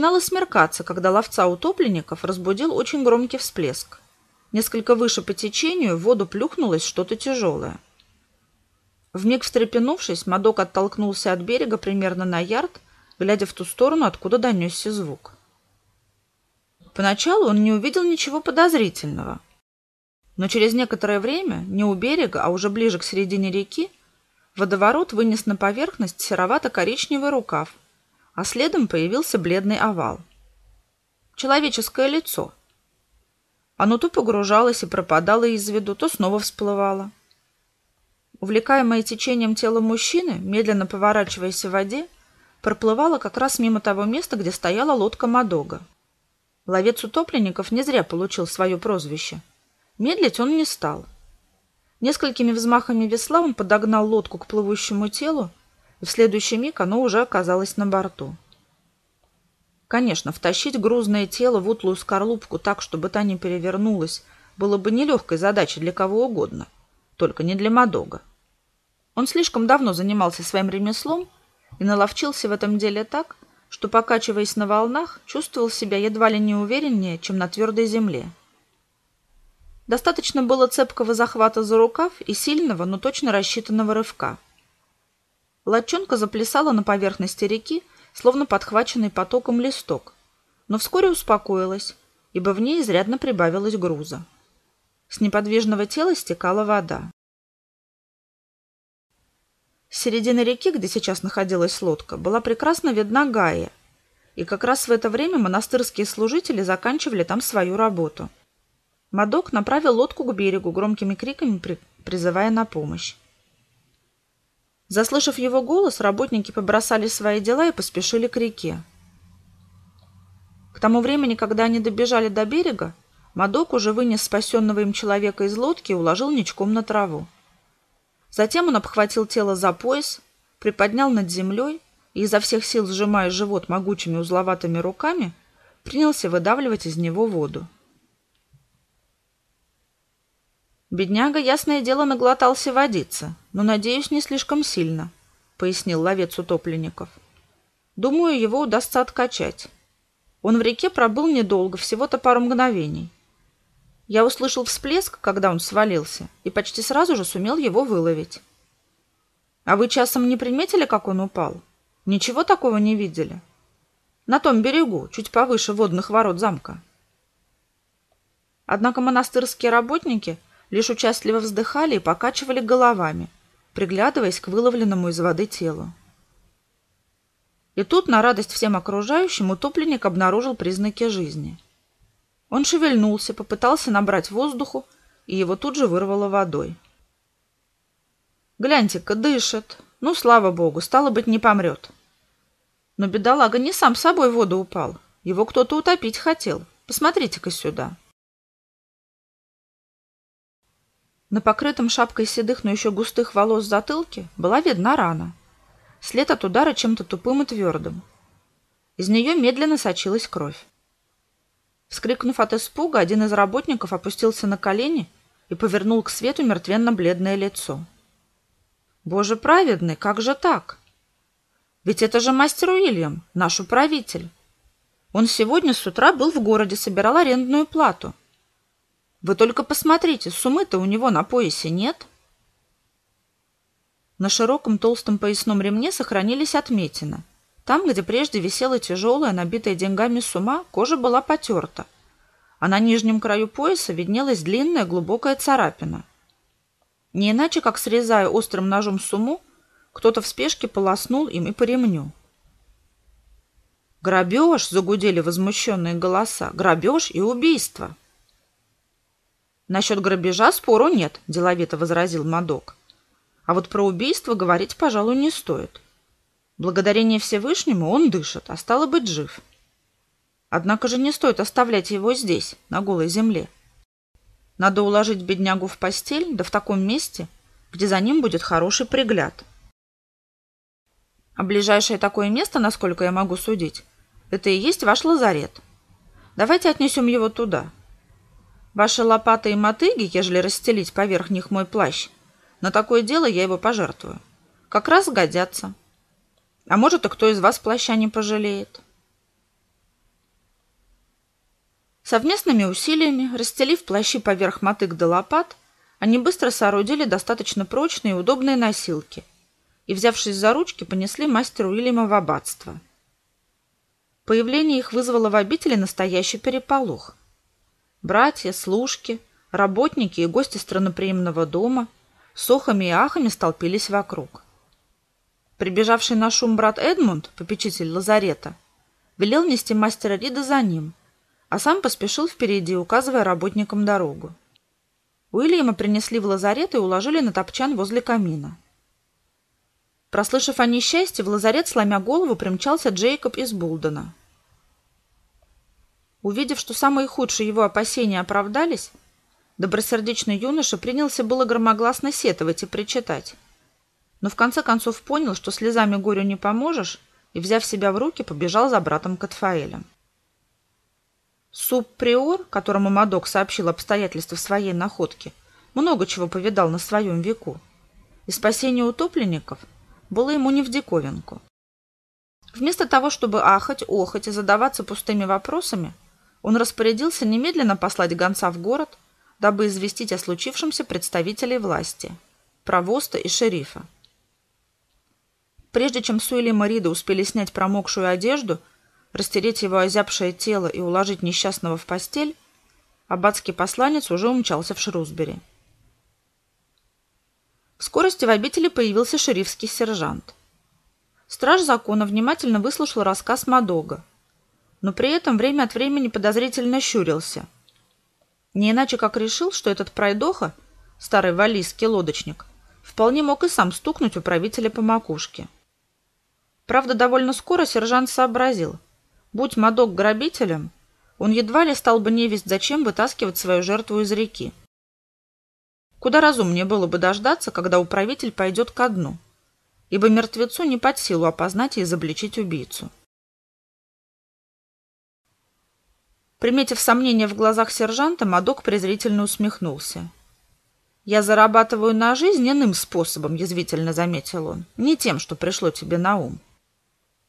начинало смеркаться, когда ловца утопленников разбудил очень громкий всплеск. Несколько выше по течению в воду плюхнулось что-то тяжелое. Вмиг встрепенувшись, Мадок оттолкнулся от берега примерно на ярд, глядя в ту сторону, откуда донесся звук. Поначалу он не увидел ничего подозрительного. Но через некоторое время, не у берега, а уже ближе к середине реки, водоворот вынес на поверхность серовато-коричневый рукав, а следом появился бледный овал. Человеческое лицо. Оно то погружалось и пропадало из виду, то снова всплывало. Увлекаемое течением тела мужчины, медленно поворачиваясь в воде, проплывало как раз мимо того места, где стояла лодка Мадога. Ловец утопленников не зря получил свое прозвище. Медлить он не стал. Несколькими взмахами весла он подогнал лодку к плывущему телу, в следующий миг оно уже оказалось на борту. Конечно, втащить грузное тело в утлую скорлупку так, чтобы та не перевернулась, было бы нелегкой задачей для кого угодно, только не для Мадога. Он слишком давно занимался своим ремеслом и наловчился в этом деле так, что, покачиваясь на волнах, чувствовал себя едва ли не увереннее, чем на твердой земле. Достаточно было цепкого захвата за рукав и сильного, но точно рассчитанного рывка. Лодчонка заплясала на поверхности реки, словно подхваченный потоком листок, но вскоре успокоилась, ибо в ней изрядно прибавилось груза. С неподвижного тела стекала вода. С середины реки, где сейчас находилась лодка, была прекрасно видна Гая, и как раз в это время монастырские служители заканчивали там свою работу. Мадок направил лодку к берегу громкими криками, при... призывая на помощь. Заслышав его голос, работники побросали свои дела и поспешили к реке. К тому времени, когда они добежали до берега, Мадок уже вынес спасенного им человека из лодки и уложил ничком на траву. Затем он обхватил тело за пояс, приподнял над землей и, изо всех сил сжимая живот могучими узловатыми руками, принялся выдавливать из него воду. Бедняга, ясное дело, наглотался водиться, но, надеюсь, не слишком сильно, — пояснил ловец утопленников. Думаю, его удастся откачать. Он в реке пробыл недолго, всего-то пару мгновений. Я услышал всплеск, когда он свалился, и почти сразу же сумел его выловить. А вы часом не приметили, как он упал? Ничего такого не видели? На том берегу, чуть повыше водных ворот замка. Однако монастырские работники лишь участливо вздыхали и покачивали головами, приглядываясь к выловленному из воды телу. И тут, на радость всем окружающим, утопленник обнаружил признаки жизни – он шевельнулся, попытался набрать воздуху, и его тут же вырвало водой. «Гляньте-ка, дышит. Ну, слава богу, стало быть, не помрет». Но бедолага не сам собой в воду упал. Его кто-то утопить хотел. Посмотрите-ка сюда. На покрытом шапкой седых, но еще густых волос затылке была видна рана. След от удара чем-то тупым и твердым. Из нее медленно сочилась кровь. Вскрикнув от испуга, один из работников опустился на колени и повернул к свету мертвенно-бледное лицо. «Боже праведный, как же так? Ведь это же мастер Уильям, наш управитель. Он сегодня с утра был в городе, собирал арендную плату. Вы только посмотрите, суммы-то у него на поясе нет». На широком толстом поясном ремне сохранились отметины, там, где прежде висела тяжелая, набитая деньгами сума, кожа была потерта, а на нижнем краю пояса виднелась длинная глубокая царапина. Не иначе, как срезая острым ножом сумму, кто-то в спешке полоснул им и по ремню. «Грабеж!» — загудели возмущенные голоса. «Грабеж и убийство!» «Насчет грабежа спору нет», — деловито возразил Мадок. «А вот про убийство говорить, пожалуй, не стоит. Благодарение Всевышнему он дышит, а стало быть жив. Однако же не стоит оставлять его здесь, на голой земле. Надо уложить беднягу в постель, да в таком месте, где за ним будет хороший пригляд. А ближайшее такое место, насколько я могу судить, это и есть ваш лазарет. Давайте отнесем его туда. Ваши лопаты и мотыги, ежели расстелить поверх них мой плащ, на такое дело я его пожертвую. Как раз годятся. А может, и кто из вас плаща не пожалеет. Совместными усилиями, расстелив плащи поверх мотык до лопат, они быстро соорудили достаточно прочные и удобные носилки и, взявшись за ручки, понесли мастеру Уильяма в аббатство. Появление их вызвало в обители настоящий переполох. Братья, служки, работники и гости странноприимного дома с охами и ахами столпились вокруг. Прибежавший на шум брат Эдмунд, попечитель лазарета, велел нести мастера Рида за ним, а сам поспешил впереди, указывая работникам дорогу. Уильяма принесли в лазарет и уложили на топчан возле камина. Прослышав о несчастье, в лазарет, сломя голову, примчался Джейкоб из Булдена. Увидев, что самые худшие его опасения оправдались, добросердечный юноша принялся было громогласно сетовать и причитать. Но в конце концов понял, что слезами горю не поможешь, и, взяв себя в руки, побежал за братом Катфаэлем. Субприор, которому Мадок сообщил обстоятельства своей находки, много чего повидал на своем веку, и спасение утопленников было ему не в диковинку. Вместо того, чтобы ахать, охать и задаваться пустыми вопросами, он распорядился немедленно послать гонца в город, дабы известить о случившемся представителей власти, провоста и шерифа. Прежде чем Суэли и Марида успели снять промокшую одежду – растереть его озябшее тело и уложить несчастного в постель, аббатский посланец уже умчался в Шрусбери. В скорости в обители появился шерифский сержант. Страж закона внимательно выслушал рассказ Мадога, но при этом время от времени подозрительно щурился. Не иначе как решил, что этот пройдоха, старый валийский лодочник, вполне мог и сам стукнуть управителя по макушке. Правда, довольно скоро сержант сообразил – Будь Мадок грабителем, он едва ли стал бы невесть зачем вытаскивать свою жертву из реки. Куда разумнее было бы дождаться, когда управитель пойдет ко дну, ибо мертвецу не под силу опознать и изобличить убийцу. Приметив сомнение в глазах сержанта, Мадок презрительно усмехнулся. «Я зарабатываю на жизнь иным способом», — язвительно заметил он, — «не тем, что пришло тебе на ум».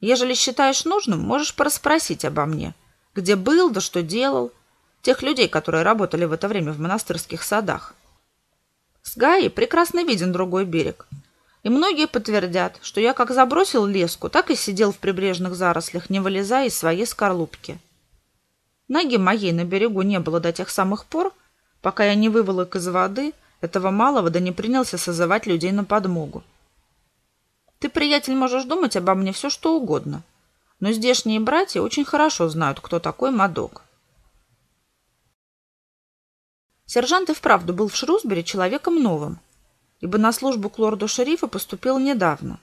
Ежели считаешь нужным, можешь порасспросить обо мне. Где был, да что делал. Тех людей, которые работали в это время в монастырских садах. С Гаи прекрасно виден другой берег. И многие подтвердят, что я как забросил леску, так и сидел в прибрежных зарослях, не вылезая из своей скорлупки. Ноги моей на берегу не было до тех самых пор, пока я не выволок из воды этого малого, да не принялся созывать людей на подмогу. Ты, приятель, можешь думать обо мне все, что угодно. Но здешние братья очень хорошо знают, кто такой Мадок. Сержант и вправду был в Шрусбери человеком новым, ибо на службу к лорду-шерифа поступил недавно.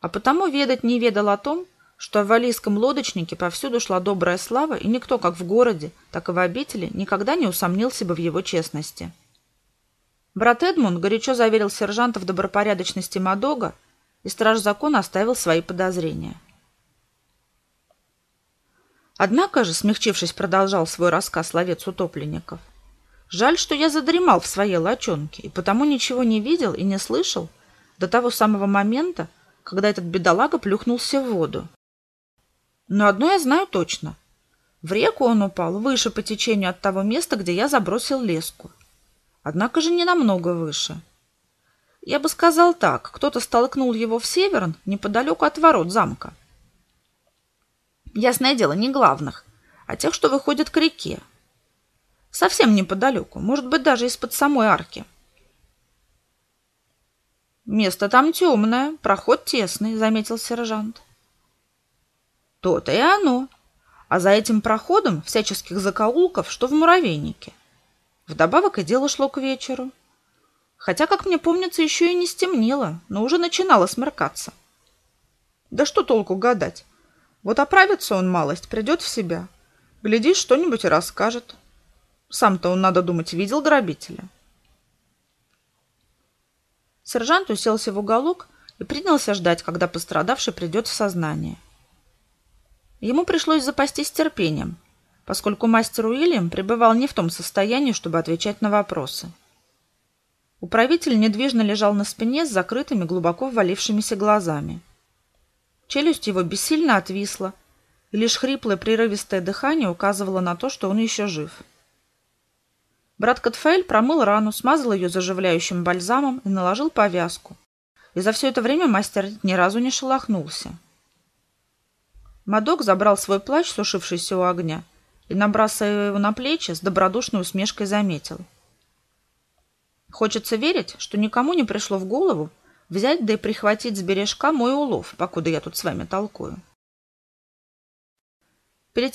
А потому ведать не ведал о том, что в валийском лодочнике повсюду шла добрая слава, и никто как в городе, так и в обители никогда не усомнился бы в его честности. Брат Эдмунд горячо заверил сержанта в добропорядочности Мадога и страж закона оставил свои подозрения. Однако же, смягчившись, продолжал свой рассказ ловец утопленников. Жаль, что я задремал в своей лачонке и потому ничего не видел и не слышал до того самого момента, когда этот бедолага плюхнулся в воду. Но одно я знаю точно. В реку он упал выше по течению от того места, где я забросил леску. Однако же не намного выше. — я бы сказал так, кто-то столкнул его в северн, неподалеку от ворот замка. Ясное дело, не главных, а тех, что выходят к реке. Совсем неподалеку, может быть, даже из-под самой арки. «Место там темное, проход тесный», — заметил сержант. «То-то и оно. А за этим проходом всяческих закоулков, что в муравейнике. Вдобавок и дело шло к вечеру». Хотя, как мне помнится, еще и не стемнело, но уже начинало смеркаться. Да что толку гадать? Вот оправится он малость, придет в себя. Глядишь, что-нибудь и расскажет. Сам-то он, надо думать, видел грабителя. Сержант уселся в уголок и принялся ждать, когда пострадавший придет в сознание. Ему пришлось запастись терпением, поскольку мастер Уильям пребывал не в том состоянии, чтобы отвечать на вопросы. Управитель недвижно лежал на спине с закрытыми, глубоко ввалившимися глазами. Челюсть его бессильно отвисла, и лишь хриплое прерывистое дыхание указывало на то, что он еще жив. Брат Катфаэль промыл рану, смазал ее заживляющим бальзамом и наложил повязку. И за все это время мастер ни разу не шелохнулся. Мадок забрал свой плащ, сушившийся у огня, и, набрасывая его на плечи, с добродушной усмешкой заметил. Хочется верить, что никому не пришло в голову взять да и прихватить с бережка мой улов, покуда я тут с вами толкую. —